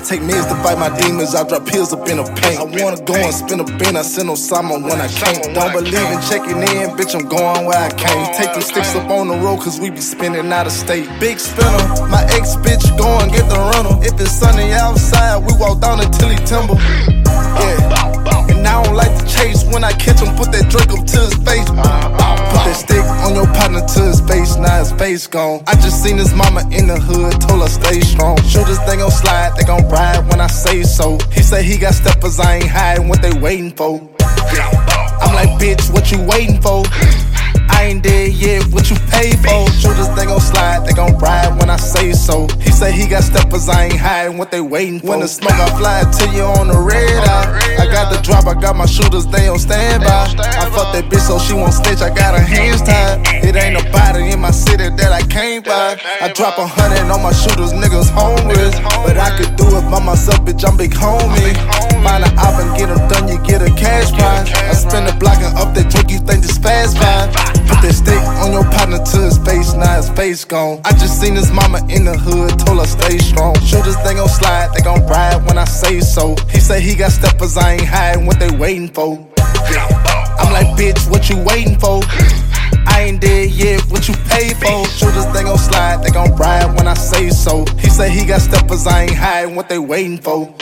take meds to fight my demons. I drop pills up in a paint. I wanna go and spin a bin. I send Osama when I can't. Don't believe in checking in, bitch. I'm going where I came. Take them sticks up on the road, cause we be spinning out of state. Big spinner, my ex bitch go and get the runner. If it's sunny outside, we walk down until he timber. Yeah. And I don't like to chase when I catch him, put that drink up to his face, now his face gone. I just seen his mama in the hood, told her stay strong. Shooters, they gon' slide, they gon' ride when I say so. He say he got steppers, I ain't hiding what they waiting for. I'm like, bitch, what you waiting for? I ain't dead yet, what you pay for? Shooters, they gon' slide, they gon' ride when I say so. He say he got steppers, I ain't hiding what they waiting for. When the smoke, I fly till you on the red eye. I got the drop, I got my shooters, they on standby. I fuck that bitch so she won't snitch, I got her hands tied. It ain't drop a hundred on my shooters, niggas homeless. But I could do it by myself, bitch, I'm big homie. Find an op and get them done, you get a cash prize. I spend the block and up that drink, you think this fast fine. Put that stick on your partner to his face, now his face gone. I just seen his mama in the hood, told her stay strong. Shooters, they gon' slide, they gon' ride when I say so. He say he got steppers, I ain't hiding what they waiting for. I'm like, bitch, what you waiting for? I yet, what you pay for? Shooters, they gon' slide, they gon' ride when I say so. He say he got steppers, I ain't hiding what they waiting for.